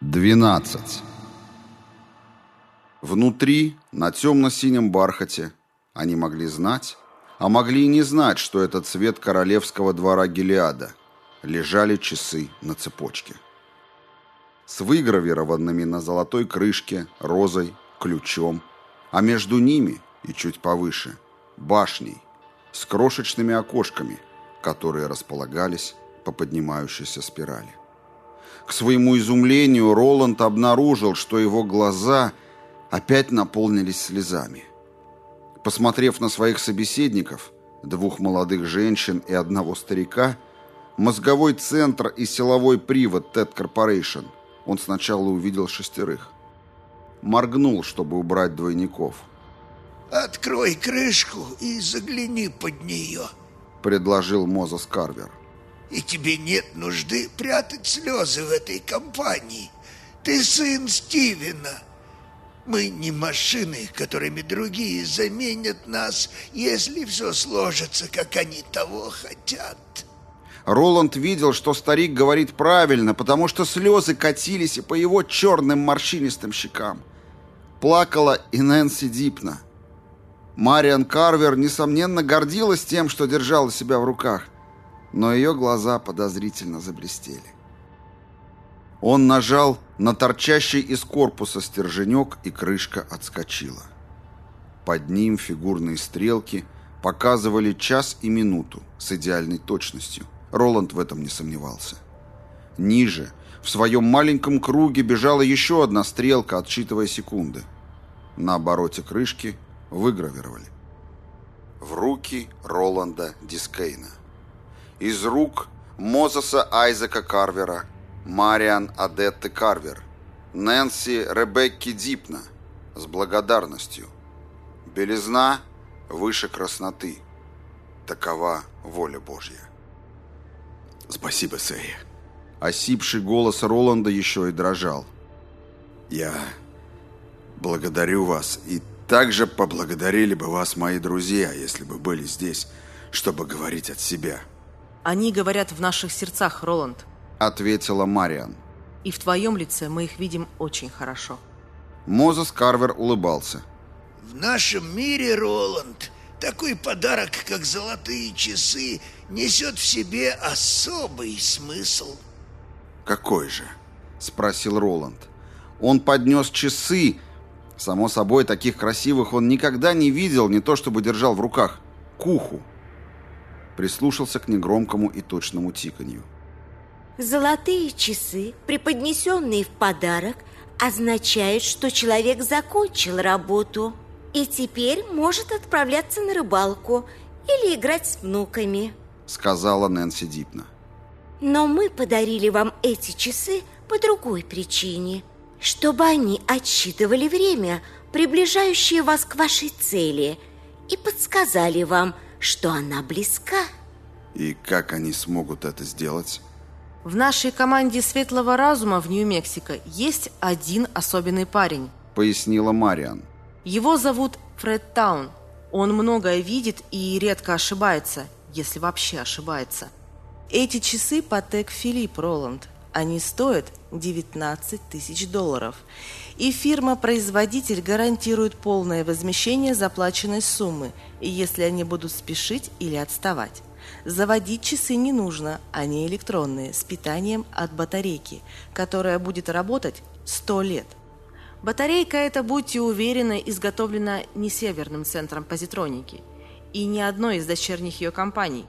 12. Внутри, на темно-синем бархате, они могли знать, а могли и не знать, что это цвет королевского двора Гелиада, лежали часы на цепочке. С выгравированными на золотой крышке розой, ключом, а между ними и чуть повыше башней с крошечными окошками, которые располагались по поднимающейся спирали. К своему изумлению Роланд обнаружил, что его глаза опять наполнились слезами. Посмотрев на своих собеседников, двух молодых женщин и одного старика, мозговой центр и силовой привод TED Corporation, он сначала увидел шестерых. Моргнул, чтобы убрать двойников. «Открой крышку и загляни под нее», — предложил Мозес Карвер и тебе нет нужды прятать слезы в этой компании. Ты сын Стивена. Мы не машины, которыми другие заменят нас, если все сложится, как они того хотят. Роланд видел, что старик говорит правильно, потому что слезы катились и по его черным морщинистым щекам. Плакала и Нэнси Дипна. Мариан Карвер, несомненно, гордилась тем, что держала себя в руках – но ее глаза подозрительно заблестели. Он нажал на торчащий из корпуса стерженек, и крышка отскочила. Под ним фигурные стрелки показывали час и минуту с идеальной точностью. Роланд в этом не сомневался. Ниже, в своем маленьком круге, бежала еще одна стрелка, отсчитывая секунды. На обороте крышки выгравировали. В руки Роланда Дискейна из рук Мозеса Айзека Карвера, Мариан Адетты Карвер, Нэнси Ребекки Дипна с благодарностью. Белизна выше красноты. Такова воля Божья. Спасибо, Сэй. Осипший голос Роланда еще и дрожал. Я благодарю вас, и также поблагодарили бы вас мои друзья, если бы были здесь, чтобы говорить от себя. Они говорят в наших сердцах, Роланд. Ответила Мариан. И в твоем лице мы их видим очень хорошо. Мозес Карвер улыбался. В нашем мире, Роланд, такой подарок, как золотые часы, несет в себе особый смысл. Какой же? Спросил Роланд. Он поднес часы. Само собой, таких красивых он никогда не видел, не то чтобы держал в руках. К уху прислушался к негромкому и точному тиканью. Золотые часы, преподнесенные в подарок, означают, что человек закончил работу и теперь может отправляться на рыбалку или играть с внуками, сказала Нэнси Дипна. Но мы подарили вам эти часы по другой причине, чтобы они отсчитывали время, приближающее вас к вашей цели, и подсказали вам – что она близка. И как они смогут это сделать? В нашей команде светлого разума в Нью-Мексико есть один особенный парень, пояснила Мариан. Его зовут Фред Таун. Он многое видит и редко ошибается, если вообще ошибается. Эти часы Патек Филипп Роланд. Они стоят 19 тысяч долларов. И фирма-производитель гарантирует полное возмещение заплаченной суммы, если они будут спешить или отставать. Заводить часы не нужно, они электронные, с питанием от батарейки, которая будет работать 100 лет. Батарейка эта, будьте уверены, изготовлена не Северным центром позитроники и ни одной из дочерних ее компаний.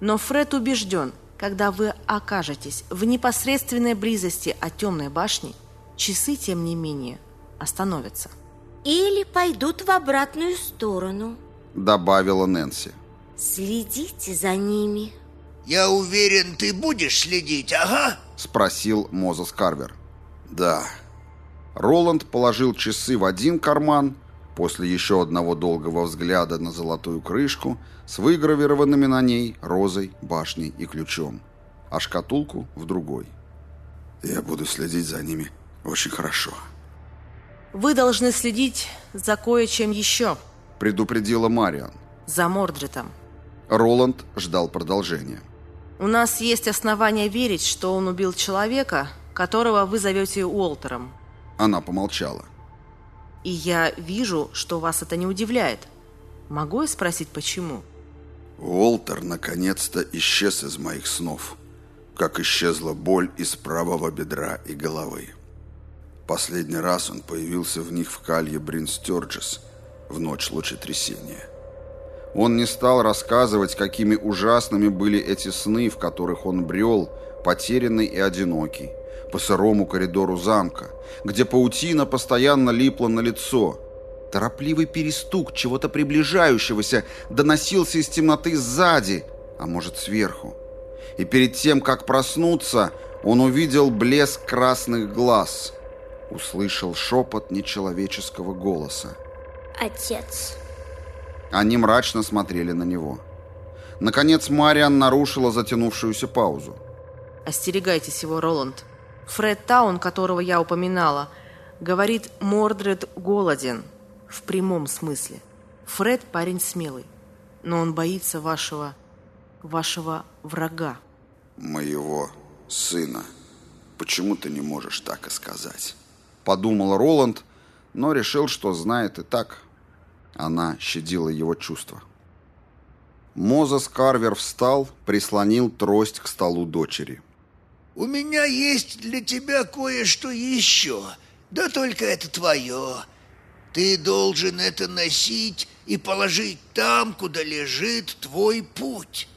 Но Фред убежден – когда вы окажетесь в непосредственной близости от темной башни, часы, тем не менее, остановятся. Или пойдут в обратную сторону, добавила Нэнси. Следите за ними. Я уверен, ты будешь следить, ага? Спросил Мозес Карвер. Да. Роланд положил часы в один карман, после еще одного долгого взгляда на золотую крышку с выгравированными на ней розой, башней и ключом, а шкатулку в другой. «Я буду следить за ними очень хорошо». «Вы должны следить за кое-чем еще», — предупредила Мариан. «За Мордритом». Роланд ждал продолжения. «У нас есть основания верить, что он убил человека, которого вы зовете Уолтером. Она помолчала. И я вижу, что вас это не удивляет. Могу я спросить, почему? Уолтер наконец-то исчез из моих снов, как исчезла боль из правого бедра и головы. Последний раз он появился в них в калье Брин Стёрджес в ночь лучетрясения. Он не стал рассказывать, какими ужасными были эти сны, в которых он брел, потерянный и одинокий, по сырому коридору замка, где паутина постоянно липла на лицо. Торопливый перестук чего-то приближающегося доносился из темноты сзади, а может сверху. И перед тем, как проснуться, он увидел блеск красных глаз, услышал шепот нечеловеческого голоса. Отец. Они мрачно смотрели на него. Наконец Мариан нарушила затянувшуюся паузу. Остерегайтесь его, Роланд. Фред Таун, которого я упоминала, говорит, Мордред голоден. В прямом смысле. Фред парень смелый, но он боится вашего... вашего врага. Моего сына. Почему ты не можешь так и сказать? Подумал Роланд, но решил, что знает и так. Она щадила его чувства. Мозес Карвер встал, прислонил трость к столу дочери. У меня есть для тебя кое-что еще, да только это твое. Ты должен это носить и положить там, куда лежит твой путь.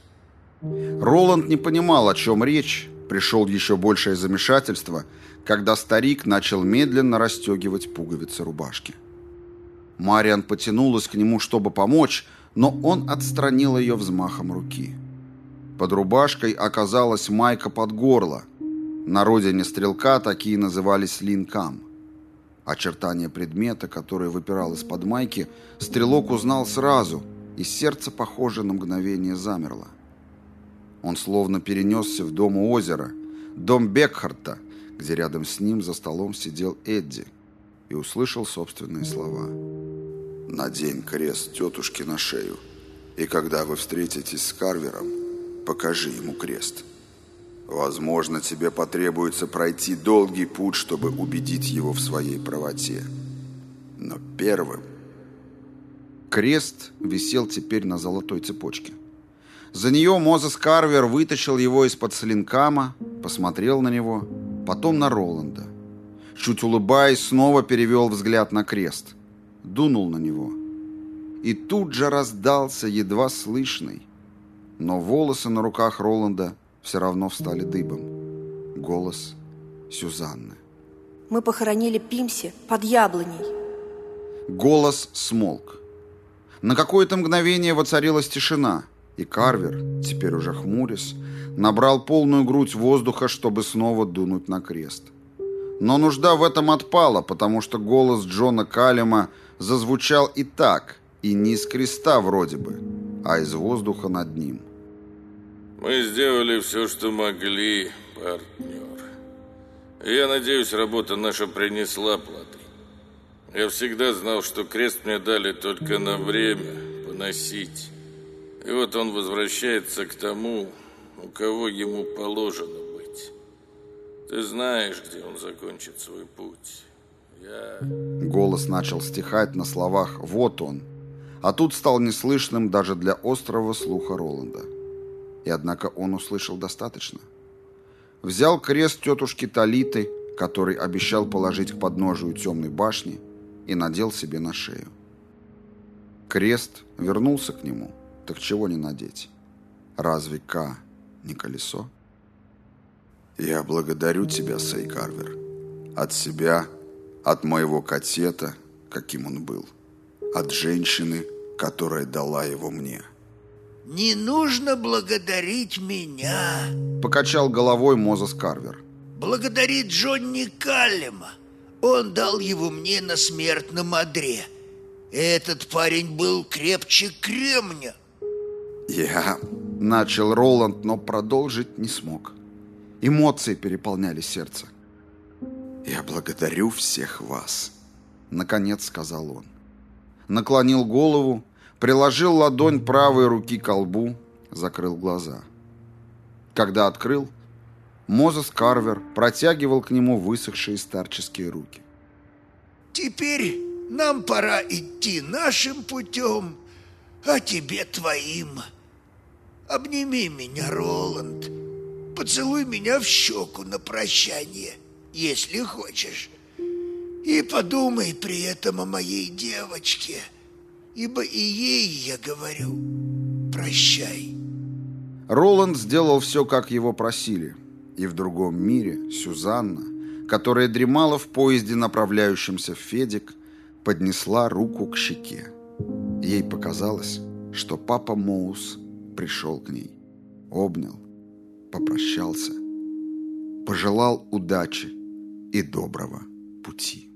Роланд не понимал, о чем речь. Пришел еще большее замешательство, когда старик начал медленно расстегивать пуговицы рубашки. Мариан потянулась к нему, чтобы помочь, но он отстранил ее взмахом руки. Под рубашкой оказалась майка под горло. На родине стрелка такие назывались линкам. Очертания предмета, который выпирал из-под майки, стрелок узнал сразу, и сердце, похоже, на мгновение замерло. Он словно перенесся в дом у озера, дом Бекхарта, где рядом с ним за столом сидел Эдди, и услышал собственные слова. Надень крест тетушки на шею, и когда вы встретитесь с Карвером, покажи ему крест. Возможно, тебе потребуется пройти долгий путь, чтобы убедить его в своей правоте. Но первым... Крест висел теперь на золотой цепочке. За нее Мозес Карвер вытащил его из-под слинкама, посмотрел на него, потом на Роланда. Чуть улыбаясь, снова перевел взгляд на крест. Дунул на него. И тут же раздался едва слышный. Но волосы на руках Роланда все равно встали дыбом. Голос Сюзанны. Мы похоронили Пимси под яблоней. Голос смолк. На какое-то мгновение воцарилась тишина, и Карвер, теперь уже хмурясь, набрал полную грудь воздуха, чтобы снова дунуть на крест. Но нужда в этом отпала, потому что голос Джона Калема зазвучал и так, и не из креста вроде бы, а из воздуха над ним. Мы сделали все, что могли, партнер. Я надеюсь, работа наша принесла плоды. Я всегда знал, что крест мне дали только на время поносить. И вот он возвращается к тому, у кого ему положено быть. Ты знаешь, где он закончит свой путь. Я... Голос начал стихать на словах «вот он», а тут стал неслышным даже для острого слуха Роланда. И однако он услышал достаточно. Взял крест тетушки Талиты, который обещал положить к подножию темной башни, и надел себе на шею. Крест вернулся к нему, так чего не надеть? Разве К не колесо? Я благодарю тебя, Сей Карвер. От себя, от моего котета, каким он был. От женщины, которая дала его мне. Не нужно благодарить меня. Покачал головой Мозес Карвер. Благодари Джонни Каллема. Он дал его мне на смертном одре. Этот парень был крепче кремня. Я... Начал Роланд, но продолжить не смог. Эмоции переполняли сердце. «Я благодарю всех вас», — наконец сказал он. Наклонил голову, приложил ладонь правой руки к колбу, закрыл глаза. Когда открыл, Мозес Карвер протягивал к нему высохшие старческие руки. Теперь нам пора идти нашим путем, а тебе твоим. Обними меня, Роланд. Поцелуй меня в щеку на прощание, если хочешь. И подумай при этом о моей девочке, ибо и ей я говорю «прощай». Роланд сделал все, как его просили. И в другом мире Сюзанна, которая дремала в поезде, направляющемся в Федик, поднесла руку к щеке. Ей показалось, что папа Моус пришел к ней, обнял, попрощался, пожелал удачи и доброго пути.